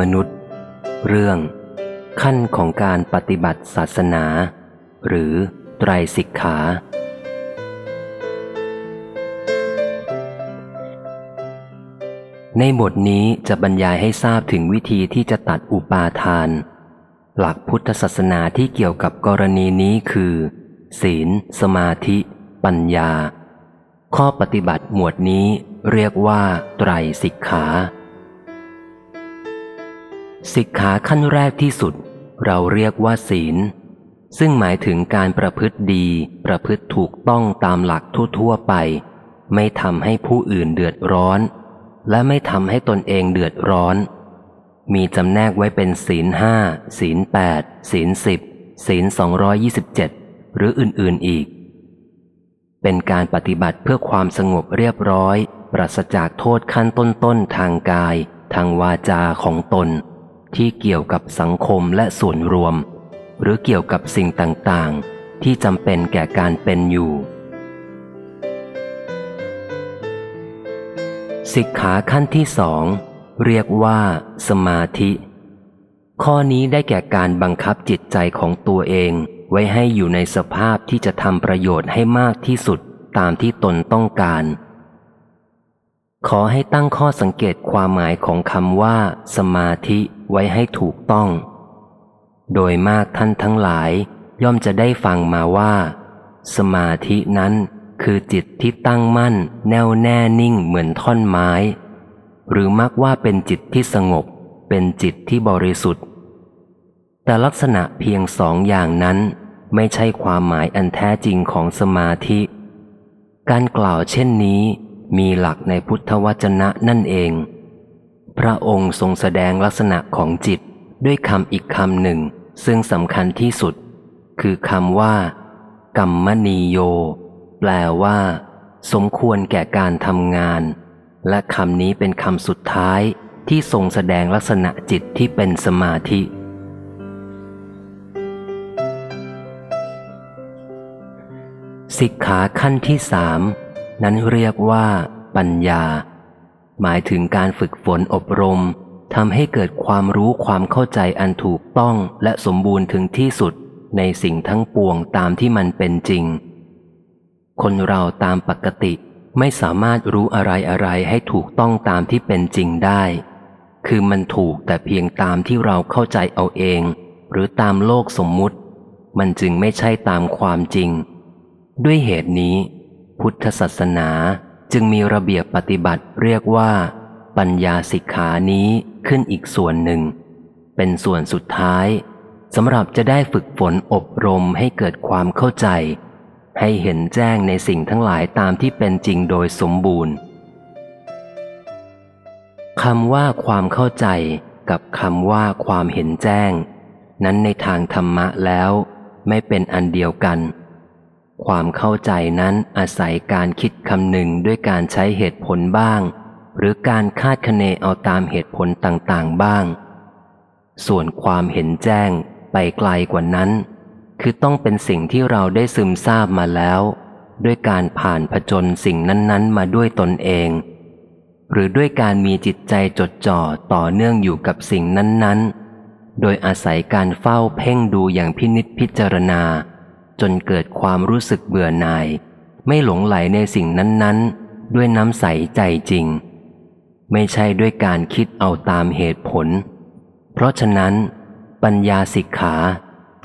มนุษย์ เรื่อง ขั้นของการปฏิบัติศาสนา หรือไตรสิกขา ในบทนี้จะบรรยายให้ทราบถึงวิธีที่จะตัดอุปาทาน หลักพุทธศาสนาที่เกี่ยวกับกรณีนี้คือ ศีล สมาธิ ปัญญา ข้อปฏิบัติหมวดนี้เรียกว่า ไตรสิกขา สิกขาขั้นแรกที่สุด เราเรียกว่าศีล ซึ่งหมายถึงการประพฤติดี ประพฤติถูกต้องตามหลักทั่วๆไป ไม่ทำให้ผู้อื่นเดือดร้อน และไม่ทำให้ตนเองเดือดร้อน มีจำแนกไว้เป็นศีลห้าศีลแปดศีลสิบศีลสองยี่สิบเจ็ดหรืออื่นๆอีก เป็นการปฏิบัติเพื่อความสงบเรียบร้อย ปราศจากโทษขั้นต้นๆทางกาย ทางวาจาของตน ที่เกี่ยวกับสังคมและส่วนรวม หรือเกี่ยวกับสิ่งต่างๆ ที่จำเป็นแก่การเป็นอยู่สิกขาขั้นที่สองเรียกว่า สมาธิ ข้อนี้ได้แก่การบังคับจิตใจของตัวเองไว้ให้อยู่ในสภาพที่จะทำประโยชน์ให้มากที่สุดตามที่ตนต้องการ ขอให้ตั้งข้อสังเกตความหมายของคำว่า สมาธิ ไว้ให้ถูกต้อง โดยมากท่านทั้งหลายย่อมจะได้ฟังมาว่า สมาธินั้นคือจิตที่ตั้งมั่น แน่วแน่นิ่งเหมือนท่อนไม้ หรือมักว่าเป็นจิตที่สงบ เป็นจิตที่บริสุทธิ์ แต่ลักษณะเพียงสองอย่างนั้นไม่ใช่ความหมายอันแท้จริงของสมาธิ การกล่าวเช่นนี้มีหลักในพุทธวจนะนั่นเอง พระองค์ทรงแสดงลักษณะของจิตด้วยคำอีกคำหนึ่ง ซึ่งสำคัญที่สุด คือคำว่ากัมมณีโย แปลว่า สมควรแก่การทำงาน และคำนี้เป็นคำสุดท้ายที่ทรงแสดงลักษณะจิตที่เป็นสมาธิ สิกขาขั้นที่สามนั้นเรียกว่า ปัญญา หมายถึงการฝึกฝนอบรมทำให้เกิดความรู้ความเข้าใจอันถูกต้องและสมบูรณ์ถึงที่สุดในสิ่งทั้งปวงตามที่มันเป็นจริง คนเราตามปกติไม่สามารถรู้อะไรอะไรให้ถูกต้องตามที่เป็นจริงได้ คือมันถูกแต่เพียงตามที่เราเข้าใจเอาเอง หรือตามโลกสมมุติ มันจึงไม่ใช่ตามความจริง ด้วยเหตุนี้ พุทธศาสนา จึงมีระเบียบปฏิบัติเรียกว่า ปัญญาสิกขานี้ขึ้นอีกส่วนหนึ่ง เป็นส่วนสุดท้ายสำหรับจะได้ฝึกฝนอบรมให้เกิดความเข้าใจ ให้เห็นแจ้งในสิ่งทั้งหลายตามที่เป็นจริงโดยสมบูรณ์คำว่าความเข้าใจกับคำว่าความเห็นแจ้ง นั้นในทางธรรมะแล้วไม่เป็นอันเดียวกัน ความเข้าใจนั้นอาศัยการคิดคำหนึ่งด้วยการใช้เหตุผลบ้าง หรือการคาดคะเนเอาตามเหตุผลต่างๆบ้าง ส่วนความเห็นแจ้งไปไกลกว่านั้น คือต้องเป็นสิ่งที่เราได้ซึมซาบมาแล้ว ด้วยการผ่านผจญสิ่งนั้นๆ มาด้วยตนเอง หรือด้วยการมีจิตใจจดจ่อต่อเนื่องอยู่กับสิ่งนั้นๆ โดยอาศัยการเฝ้าเพ่งดูอย่างพินิษพิจารณา จนเกิดความรู้สึกเบื่อหน่าย ไม่หลงไหลในสิ่งนั้นๆ ด้วยน้ำใสใจจริง ไม่ใช่ด้วยการคิดเอาตามเหตุผล เพราะฉะนั้น ปัญญาสิกขา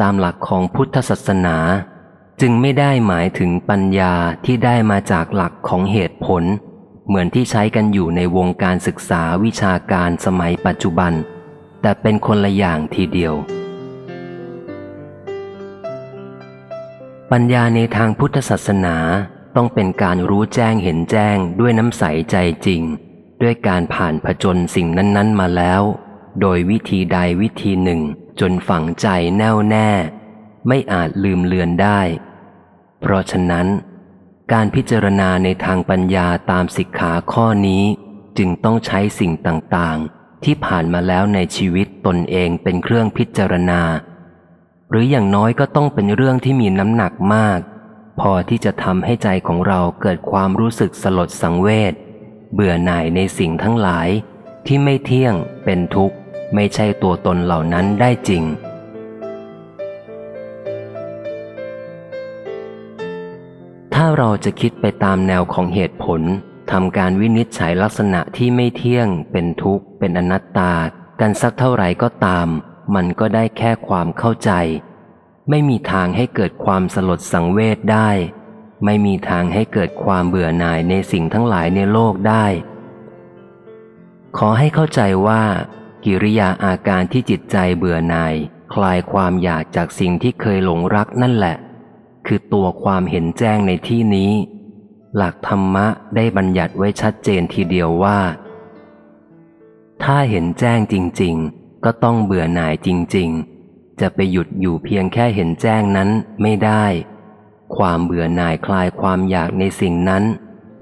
ตามหลักของพุทธศาสนา จึงไม่ได้หมายถึงปัญญาที่ได้มาจากหลักของเหตุผล เหมือนที่ใช้กันอยู่ในวงการศึกษาวิชาการสมัยปัจจุบัน แต่เป็นคนละอย่างทีเดียว ปัญญาในทางพุทธศาสนาต้องเป็นการรู้แจ้งเห็นแจ้งด้วยน้ำใสใจจริง ด้วยการผ่านผจญสิ่งนั้น ๆ มาแล้ว โดยวิธีใดวิธีหนึ่ง จนฝังใจแน่วแน่ ไม่อาจลืมเลือนได้ เพราะฉะนั้น การพิจารณาในทางปัญญาตามสิกขาข้อนี้จึงต้องใช้สิ่งต่างๆ ที่ผ่านมาแล้วในชีวิตตนเองเป็นเครื่องพิจารณา หรืออย่างน้อยก็ต้องเป็นเรื่องที่มีน้ำหนักมาก พอที่จะทำให้ใจของเราเกิดความรู้สึกสลดสังเวชเบื่อหน่ายในสิ่งทั้งหลาย ที่ไม่เที่ยง เป็นทุกข์ ไม่ใช่ตัวตนเหล่านั้นได้จริง ถ้าเราจะคิดไปตามแนวของเหตุผลทำการวินิจฉัยลักษณะที่ไม่เที่ยง เป็นทุกข์ เป็นอนัตตา กันสักเท่าไหร่ก็ตาม มันก็ได้แค่ความเข้าใจ ไม่มีทางให้เกิดความสลดสังเวชได้ ไม่มีทางให้เกิดความเบื่อหน่ายในสิ่งทั้งหลายในโลกได้ ขอให้เข้าใจว่า กิริยาอาการที่จิตใจเบื่อหน่าย คลายความอยากจากสิ่งที่เคยหลงรักนั่นแหละ คือตัวความเห็นแจ้งในที่นี้ หลักธรรมะได้บัญญัติไว้ชัดเจนทีเดียวว่า ถ้าเห็นแจ้งจริง ๆ ก็ต้องเบื่อหน่ายจริง ๆ จะไปหยุดอยู่เพียงแค่เห็นแจ้งนั้นไม่ได้ ความเบื่อหน่ายคลายความอยากในสิ่งนั้น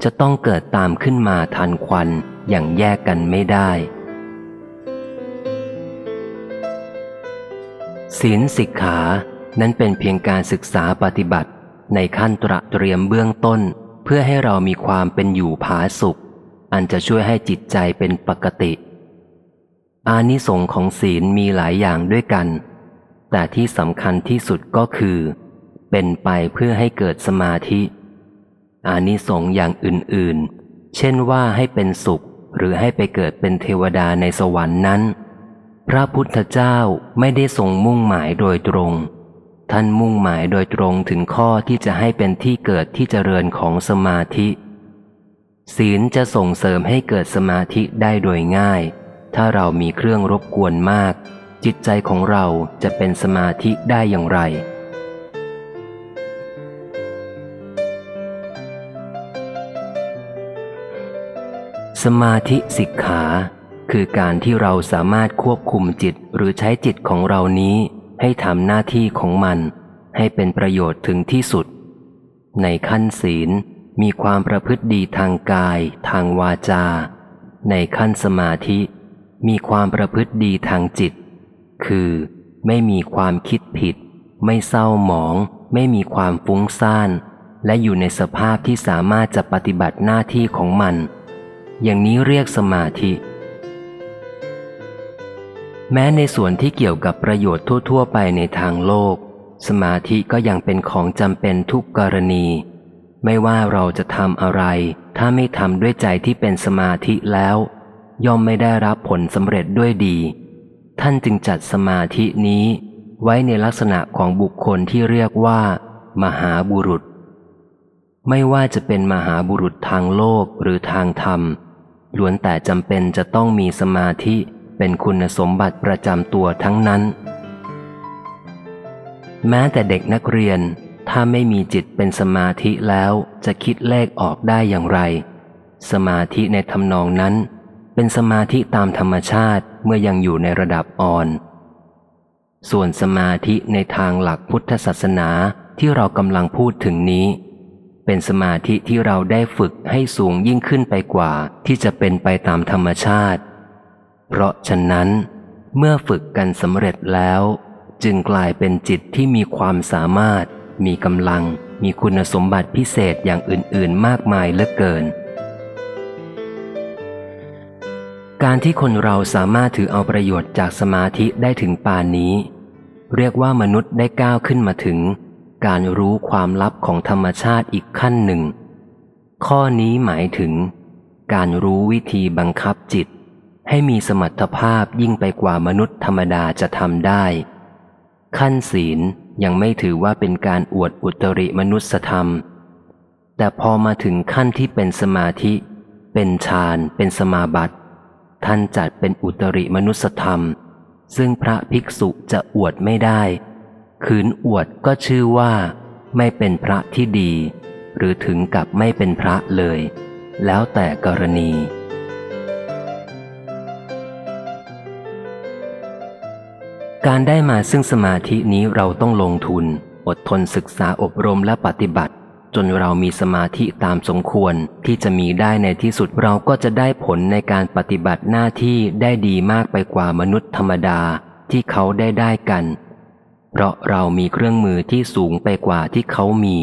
จะต้องเกิดตามขึ้นมาทันควันอย่างแยกกันไม่ได้ ศีลสิกขา นั้นเป็นเพียงการศึกษาปฏิบัติ ในขั้นตระเตรียมเบื้องต้น เพื่อให้เรามีความเป็นอยู่ผาสุข อันจะช่วยให้จิตใจเป็นปกติ อานิสงค์ของศีลมีหลายอย่างด้วยกัน แต่ที่สำคัญที่สุดก็คือ เป็นไปเพื่อให้เกิดสมาธิ อานิสงส์อย่างอื่นๆ เช่นว่าให้เป็นสุขหรือให้ไปเกิดเป็นเทวดาในสวรรค์นั้น พระพุทธเจ้าไม่ได้ทรงมุ่งหมายโดยตรง ท่านมุ่งหมายโดยตรงถึงข้อที่จะให้เป็นที่เกิดที่เจริญของสมาธิ ศีลจะส่งเสริมให้เกิดสมาธิได้โดยง่าย ถ้าเรามีเครื่องรบกวนมาก จิตใจของเราจะเป็นสมาธิได้อย่างไร สมาธิสิกขาคือการที่เราสามารถควบคุมจิตหรือใช้จิตของเรานี้ให้ทำหน้าที่ของมัน ให้เป็นประโยชน์ถึงที่สุด ในขั้นศีลมีความประพฤติดีทางกาย ทางวาจา ในขั้นสมาธิ มีความประพฤติดีทางจิต คือไม่มีความคิดผิด ไม่เศร้าหมอง ไม่มีความฟุ้งซ่าน และอยู่ในสภาพที่สามารถจะปฏิบัติหน้าที่ของมัน อย่างนี้เรียกสมาธิ แม้ในส่วนที่เกี่ยวกับประโยชน์ทั่ว ๆ ไปในทางโลก สมาธิก็ยังเป็นของจำเป็นทุกกรณี ไม่ว่าเราจะทำอะไร ถ้าไม่ทำด้วยใจที่เป็นสมาธิแล้ว ย่อมไม่ได้รับผลสำเร็จด้วยดี ท่านจึงจัดสมาธินี้ ไว้ในลักษณะของบุคคลที่เรียกว่า มหาบุรุษ ไม่ว่าจะเป็นมหาบุรุษทางโลกหรือทางธรรมล้วนแต่จำเป็นจะต้องมีสมาธิเป็นคุณสมบัติประจำตัวทั้งนั้น แม้แต่เด็กนักเรียนถ้าไม่มีจิตเป็นสมาธิแล้วจะคิดเลขออกได้อย่างไร สมาธิในทำนองนั้น เป็นสมาธิตามธรรมชาติเมื่อยังอยู่ในระดับอ่อน ส่วนสมาธิในทางหลักพุทธศาสนาที่เรากำลังพูดถึงนี้ เป็นสมาธิที่เราได้ฝึกให้สูงยิ่งขึ้นไปกว่า ที่จะเป็นไปตามธรรมชาติ เพราะฉะนั้น เมื่อฝึกกันสำเร็จแล้ว จึงกลายเป็นจิตที่มีความสามารถ มีกำลัง มีคุณสมบัติพิเศษอย่างอื่น ๆ มากมายเหลือเกิน การที่คนเราสามารถถือเอาประโยชน์จากสมาธิได้ถึงปานนี้ เรียกว่ามนุษย์ได้ก้าวขึ้นมาถึง การรู้ความลับของธรรมชาติอีกขั้นหนึ่ง ข้อนี้หมายถึง การรู้วิธีบังคับจิต ให้มีสมรรถภาพยิ่งไปกว่ามนุษย์ธรรมดาจะทำได้ ขั้นศีลยังไม่ถือว่าเป็นการอวดอุตริมนุสธรรม แต่พอมาถึงขั้นที่เป็นสมาธิ เป็นฌานเป็นสมาบัติ ท่านจัดเป็นอุตริมนุสธรรม ซึ่งพระภิกษุจะอวดไม่ได้ ขืนอวดก็ชื่อว่าไม่เป็นพระที่ดี หรือถึงกับไม่เป็นพระเลย แล้วแต่กรณี การได้มาซึ่งสมาธินี้เราต้องลงทุน อดทนศึกษาอบรมและปฏิบัติ จนเรามีสมาธิตามสมควรที่จะมีได้ในที่สุดเราก็จะได้ผลในการปฏิบัติหน้าที่ได้ดีมากไปกว่ามนุษย์ธรรมดาที่เขาได้ได้กัน เพราะเรามีเครื่องมือที่สูงไปกว่าที่เขามี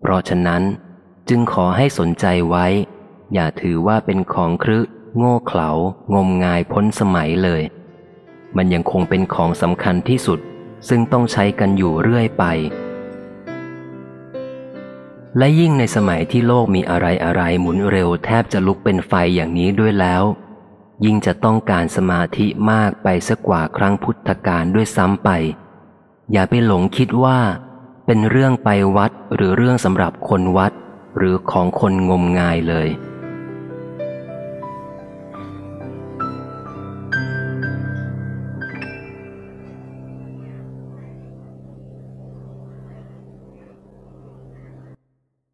เพราะฉะนั้น จึงขอให้สนใจไว้ อย่าถือว่าเป็นของครึโง่เขลางมงายพ้นสมัยเลย มันยังคงเป็นของสำคัญที่สุด ซึ่งต้องใช้กันอยู่เรื่อยไป และยิ่งในสมัยที่โลกมีอะไรอะไรหมุนเร็วแทบจะลุกเป็นไฟอย่างนี้ด้วยแล้ว ยิ่งจะต้องการสมาธิมากไปสักกว่าครั้งพุทธกาลด้วยซ้ำไป อย่าไปหลงคิดว่า เป็นเรื่องไปวัดหรือเรื่องสำหรับคนวัด หรือของคนงมงายเลย